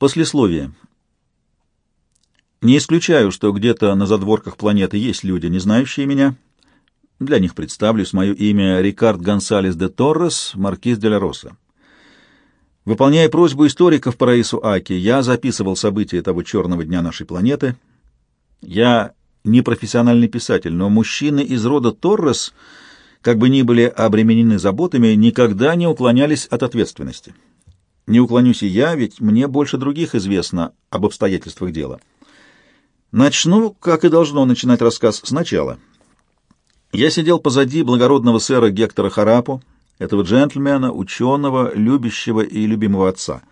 Послесловие. Не исключаю, что где-то на задворках планеты есть люди, не знающие меня. Для них представлюсь мое имя Рикард Гонсалес де Торрес, маркиз де ла Роса. Выполняя просьбу историков по Раису Аки, я записывал события того черного дня нашей планеты. Я не профессиональный писатель, но мужчины из рода Торрес, как бы ни были обременены заботами, никогда не уклонялись от ответственности. Не уклонюсь и я, ведь мне больше других известно об обстоятельствах дела. Начну, как и должно начинать рассказ, сначала. Я сидел позади благородного сэра Гектора Харапу, этого джентльмена, ученого, любящего и любимого отца.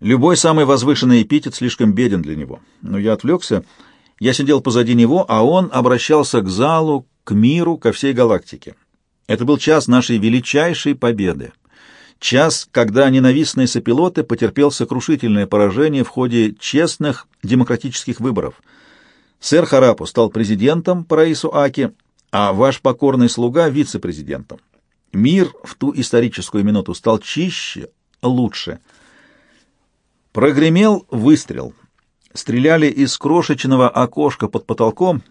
Любой самый возвышенный эпитет слишком беден для него. Но я отвлекся. Я сидел позади него, а он обращался к залу, к миру, ко всей галактике. Это был час нашей величайшей победы. Час, когда ненавистный сопилоты потерпел сокрушительное поражение в ходе честных демократических выборов. Сэр Харапу стал президентом по Раису Аки, а ваш покорный слуга — вице-президентом. Мир в ту историческую минуту стал чище, лучше. Прогремел выстрел. Стреляли из крошечного окошка под потолком,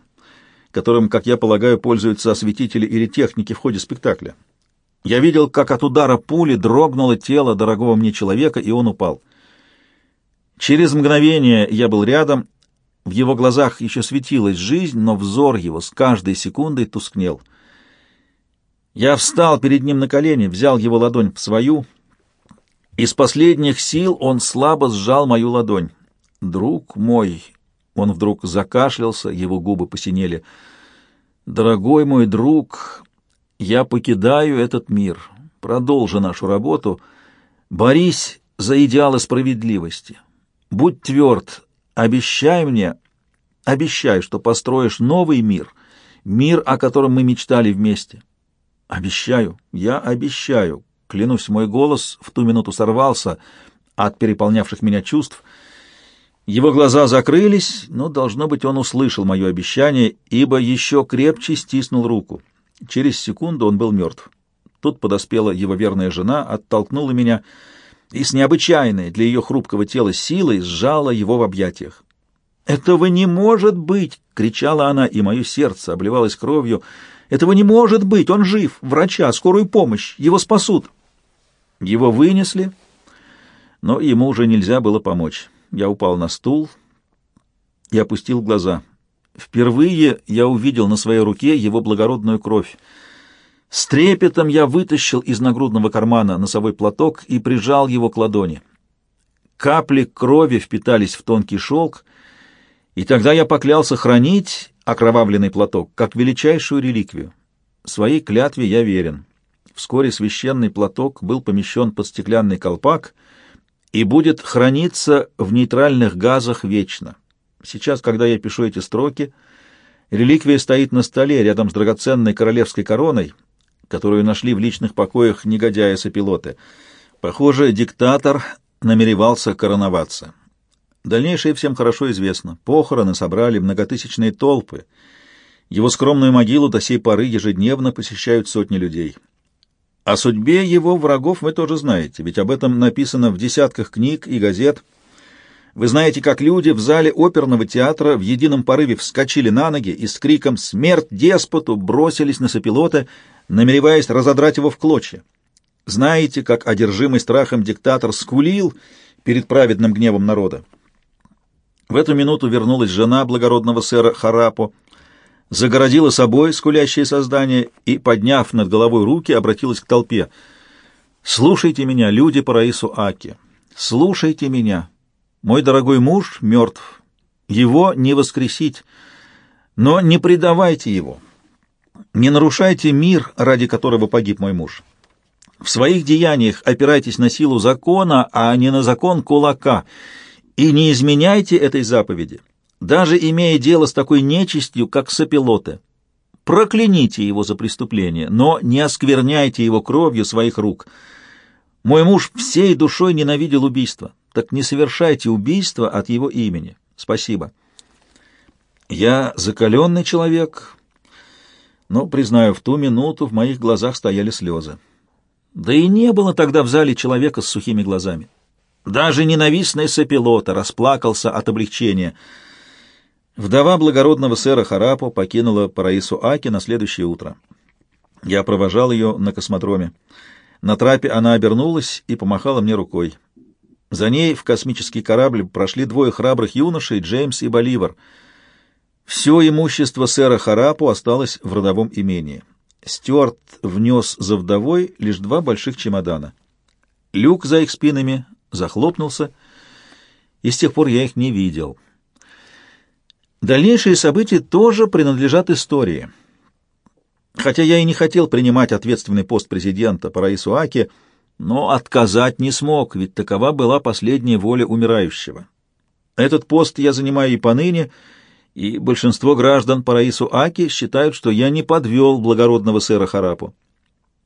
которым, как я полагаю, пользуются осветители или техники в ходе спектакля. Я видел, как от удара пули дрогнуло тело дорогого мне человека, и он упал. Через мгновение я был рядом, в его глазах еще светилась жизнь, но взор его с каждой секундой тускнел — я встал перед ним на колени, взял его ладонь в свою. Из последних сил он слабо сжал мою ладонь. «Друг мой!» Он вдруг закашлялся, его губы посинели. «Дорогой мой друг, я покидаю этот мир. Продолжи нашу работу. Борись за идеалы справедливости. Будь тверд. Обещай мне, обещай, что построишь новый мир, мир, о котором мы мечтали вместе». Обещаю, я обещаю. Клянусь, мой голос в ту минуту сорвался от переполнявших меня чувств. Его глаза закрылись, но, должно быть, он услышал мое обещание, ибо еще крепче стиснул руку. Через секунду он был мертв. Тут подоспела его верная жена, оттолкнула меня и с необычайной для ее хрупкого тела силой сжала его в объятиях. «Этого не может быть!» — кричала она, и мое сердце обливалось кровью — этого не может быть, он жив, врача, скорую помощь, его спасут. Его вынесли, но ему уже нельзя было помочь. Я упал на стул и опустил глаза. Впервые я увидел на своей руке его благородную кровь. С трепетом я вытащил из нагрудного кармана носовой платок и прижал его к ладони. Капли крови впитались в тонкий шелк, и тогда я поклялся хранить окровавленный платок как величайшую реликвию. Своей клятве я верен. Вскоре священный платок был помещен под стеклянный колпак и будет храниться в нейтральных газах вечно. Сейчас, когда я пишу эти строки, реликвия стоит на столе рядом с драгоценной королевской короной, которую нашли в личных покоях негодяя-сопилоты. Похоже, диктатор намеревался короноваться. Дальнейшее всем хорошо известно. Похороны собрали многотысячные толпы. Его скромную могилу до сей поры ежедневно посещают сотни людей. О судьбе его врагов вы тоже знаете, ведь об этом написано в десятках книг и газет. Вы знаете, как люди в зале оперного театра в едином порыве вскочили на ноги и с криком «Смерть деспоту!» бросились на сопилота, намереваясь разодрать его в клочья. Знаете, как одержимый страхом диктатор скулил перед праведным гневом народа. В эту минуту вернулась жена благородного сэра Харапо, загородила собой скулящее создание и, подняв над головой руки, обратилась к толпе. «Слушайте меня, люди по Аки! Слушайте меня! Мой дорогой муж мертв. Его не воскресить, но не предавайте его. Не нарушайте мир, ради которого погиб мой муж. В своих деяниях опирайтесь на силу закона, а не на закон кулака» И не изменяйте этой заповеди, даже имея дело с такой нечистью, как сопилоты. Прокляните его за преступление, но не оскверняйте его кровью своих рук. Мой муж всей душой ненавидел убийство, так не совершайте убийство от его имени. Спасибо. Я закаленный человек, но, признаю, в ту минуту в моих глазах стояли слезы. Да и не было тогда в зале человека с сухими глазами. Даже ненавистный сопилота расплакался от облегчения. Вдова благородного сэра Харапо покинула Параису Аки на следующее утро. Я провожал ее на космодроме. На трапе она обернулась и помахала мне рукой. За ней в космический корабль прошли двое храбрых юношей, Джеймс и Боливар. Все имущество сэра Харапу осталось в родовом имении. Стюарт внес за вдовой лишь два больших чемодана. Люк за их спинами захлопнулся, и с тех пор я их не видел. Дальнейшие события тоже принадлежат истории. Хотя я и не хотел принимать ответственный пост президента по Раису Аке, но отказать не смог, ведь такова была последняя воля умирающего. Этот пост я занимаю и поныне, и большинство граждан по Раису Аки считают, что я не подвел благородного сэра Харапу.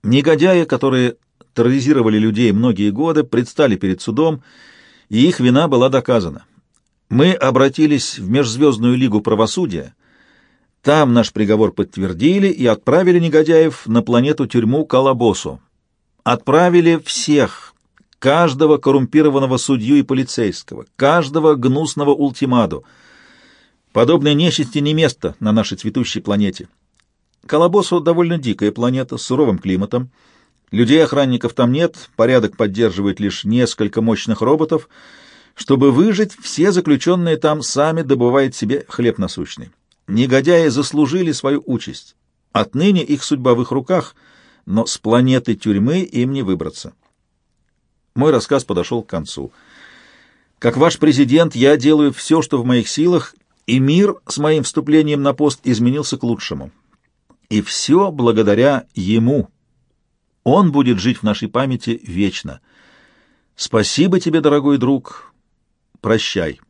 Негодяи, которые терроризировали людей многие годы, предстали перед судом, и их вина была доказана. Мы обратились в Межзвездную лигу правосудия, там наш приговор подтвердили и отправили негодяев на планету-тюрьму Колобосу. Отправили всех, каждого коррумпированного судью и полицейского, каждого гнусного ультимаду. Подобной нечисти не место на нашей цветущей планете. Колобосу довольно дикая планета с суровым климатом, Людей-охранников там нет, порядок поддерживает лишь несколько мощных роботов. Чтобы выжить, все заключенные там сами добывают себе хлеб насущный. Негодяи заслужили свою участь. Отныне их судьба в их руках, но с планеты тюрьмы им не выбраться. Мой рассказ подошел к концу. Как ваш президент, я делаю все, что в моих силах, и мир с моим вступлением на пост изменился к лучшему. И все благодаря ему. Он будет жить в нашей памяти вечно. Спасибо тебе, дорогой друг. Прощай.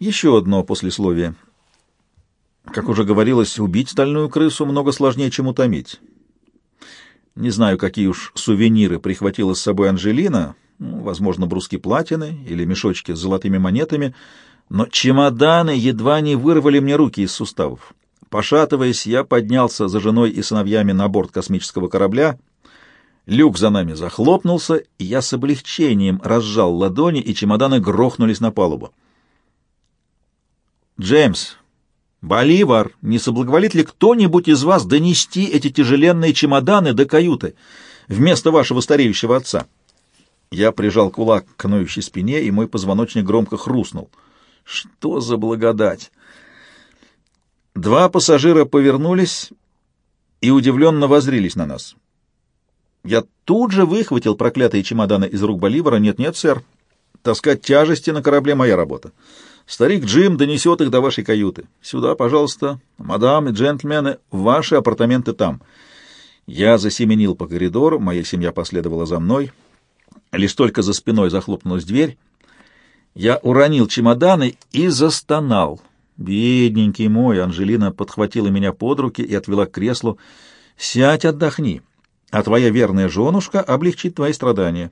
Еще одно послесловие. Как уже говорилось, убить стальную крысу много сложнее, чем утомить. Не знаю, какие уж сувениры прихватила с собой Анжелина, ну, возможно, бруски платины или мешочки с золотыми монетами, но чемоданы едва не вырвали мне руки из суставов. Пошатываясь, я поднялся за женой и сыновьями на борт космического корабля. Люк за нами захлопнулся, и я с облегчением разжал ладони, и чемоданы грохнулись на палубу. «Джеймс, Боливар, не соблаговолит ли кто-нибудь из вас донести эти тяжеленные чемоданы до каюты вместо вашего стареющего отца?» Я прижал кулак к ноющей спине, и мой позвоночник громко хрустнул. «Что за благодать!» Два пассажира повернулись и удивленно возрились на нас. Я тут же выхватил проклятые чемоданы из рук Боливара. Нет-нет, сэр, таскать тяжести на корабле — моя работа. Старик Джим донесет их до вашей каюты. Сюда, пожалуйста, мадам и джентльмены, ваши апартаменты там. Я засеменил по коридору, моя семья последовала за мной. Лишь только за спиной захлопнулась дверь. Я уронил чемоданы и застонал — «Бедненький мой!» — Анжелина подхватила меня под руки и отвела к креслу. «Сядь, отдохни, а твоя верная женушка облегчит твои страдания».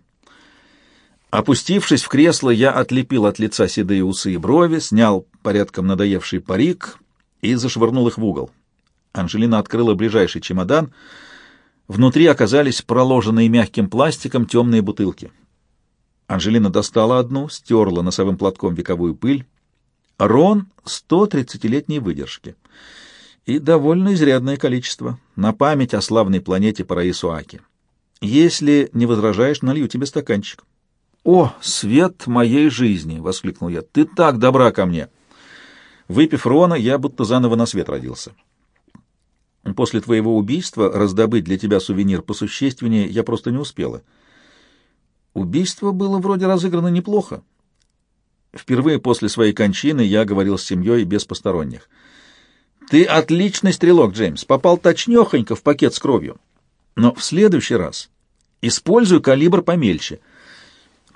Опустившись в кресло, я отлепил от лица седые усы и брови, снял порядком надоевший парик и зашвырнул их в угол. Анжелина открыла ближайший чемодан. Внутри оказались проложенные мягким пластиком темные бутылки. Анжелина достала одну, стерла носовым платком вековую пыль, Рон 130-летней выдержки. И довольно изрядное количество. На память о славной планете Параисуаки. Если не возражаешь, налью тебе стаканчик. «О, свет моей жизни!» — воскликнул я. «Ты так добра ко мне!» Выпив Рона, я будто заново на свет родился. После твоего убийства раздобыть для тебя сувенир посущественнее я просто не успела. Убийство было вроде разыграно неплохо. Впервые после своей кончины я говорил с семьей без посторонних. «Ты отличный стрелок, Джеймс, попал точнёхонько в пакет с кровью. Но в следующий раз используй калибр помельче.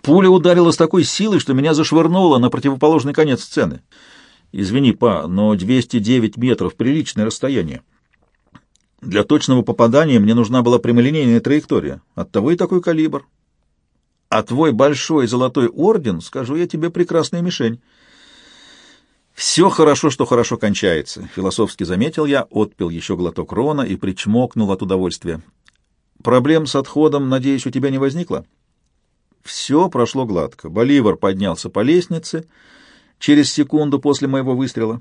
Пуля ударила с такой силой, что меня зашвырнуло на противоположный конец сцены. Извини, па, но 209 метров — приличное расстояние. Для точного попадания мне нужна была прямолинейная траектория. Оттого и такой калибр. А твой большой золотой орден, скажу я тебе, прекрасная мишень. Все хорошо, что хорошо кончается, философски заметил я, отпил еще глоток рона и причмокнул от удовольствия. Проблем с отходом, надеюсь, у тебя не возникло? Все прошло гладко. Боливар поднялся по лестнице через секунду после моего выстрела.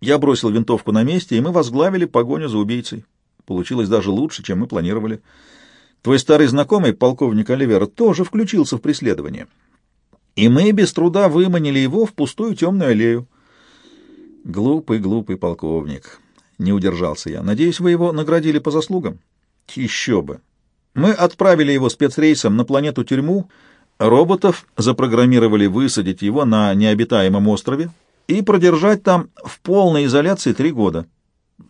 Я бросил винтовку на месте, и мы возглавили погоню за убийцей. Получилось даже лучше, чем мы планировали. Твой старый знакомый, полковник Оливера, тоже включился в преследование. И мы без труда выманили его в пустую темную аллею. Глупый, глупый полковник. Не удержался я. Надеюсь, вы его наградили по заслугам? Еще бы. Мы отправили его спецрейсом на планету-тюрьму, роботов запрограммировали высадить его на необитаемом острове и продержать там в полной изоляции три года.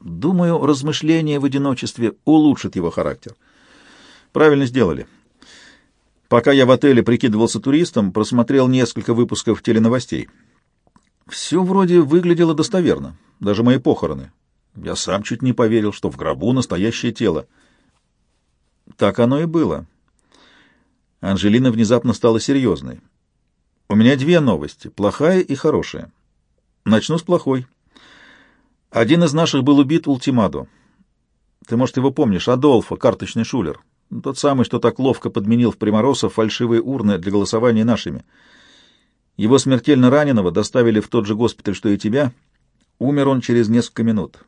Думаю, размышление в одиночестве улучшит его характер. Правильно сделали. Пока я в отеле прикидывался туристом, просмотрел несколько выпусков теленовостей. Все вроде выглядело достоверно, даже мои похороны. Я сам чуть не поверил, что в гробу настоящее тело. Так оно и было. Анжелина внезапно стала серьезной. У меня две новости, плохая и хорошая. Начну с плохой. Один из наших был убит Ультимадо. Ты, может, его помнишь, Адолфо, карточный шулер. Тот самый, что так ловко подменил в Приморосо фальшивые урны для голосования нашими. Его смертельно раненого доставили в тот же госпиталь, что и тебя. Умер он через несколько минут.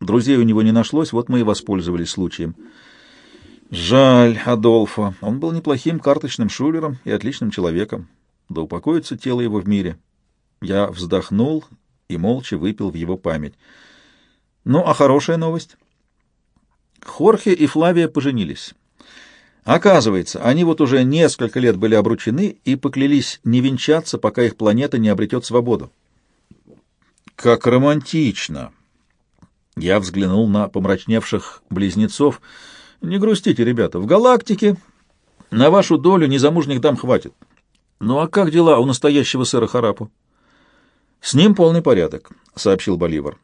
Друзей у него не нашлось, вот мы и воспользовались случаем. Жаль Адолфа. Он был неплохим карточным шулером и отличным человеком. Да упокоится тело его в мире. Я вздохнул и молча выпил в его память. Ну, а хорошая новость? Хорхе и Флавия поженились. Оказывается, они вот уже несколько лет были обручены и поклялись не венчаться, пока их планета не обретет свободу. Как романтично! Я взглянул на помрачневших близнецов. Не грустите, ребята, в галактике на вашу долю незамужних дам хватит. Ну а как дела у настоящего сэра Харапу? С ним полный порядок, сообщил Боливар.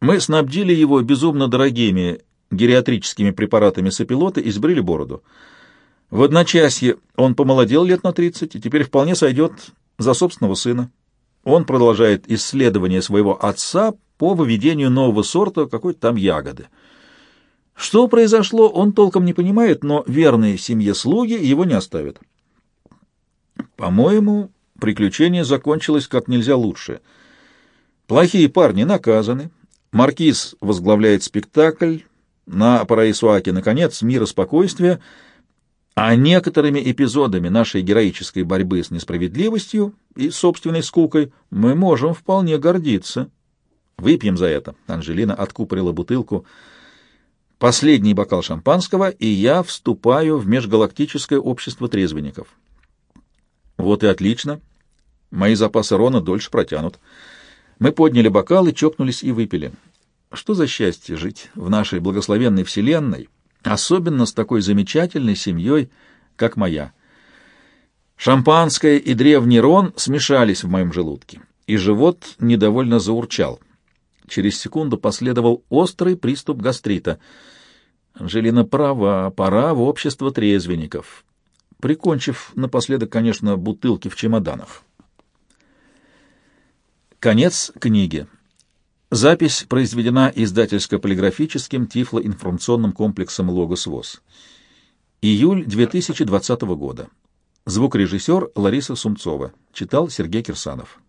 Мы снабдили его безумно дорогими гериатрическими препаратами сопилота и сбрили бороду. В одночасье он помолодел лет на тридцать и теперь вполне сойдет за собственного сына. Он продолжает исследование своего отца по выведению нового сорта какой-то там ягоды. Что произошло, он толком не понимает, но верные семье слуги его не оставят. По-моему, приключение закончилось как нельзя лучше. Плохие парни наказаны, маркиз возглавляет спектакль, на Параисуаке, наконец, мир и спокойствие, а некоторыми эпизодами нашей героической борьбы с несправедливостью и собственной скукой мы можем вполне гордиться. Выпьем за это. Анжелина откупорила бутылку. Последний бокал шампанского, и я вступаю в межгалактическое общество трезвенников. Вот и отлично. Мои запасы Рона дольше протянут. Мы подняли бокалы, чокнулись и выпили. Что за счастье жить в нашей благословенной вселенной, особенно с такой замечательной семьей, как моя. Шампанское и древний Рон смешались в моем желудке, и живот недовольно заурчал. Через секунду последовал острый приступ гастрита. Анжелина права, пора в общество трезвенников. Прикончив напоследок, конечно, бутылки в чемоданах. Конец книги. Запись произведена издательско-полиграфическим тифлоинформационным комплексом «Логос ВОЗ». Июль 2020 года. Звукорежиссер Лариса Сумцова. Читал Сергей Кирсанов.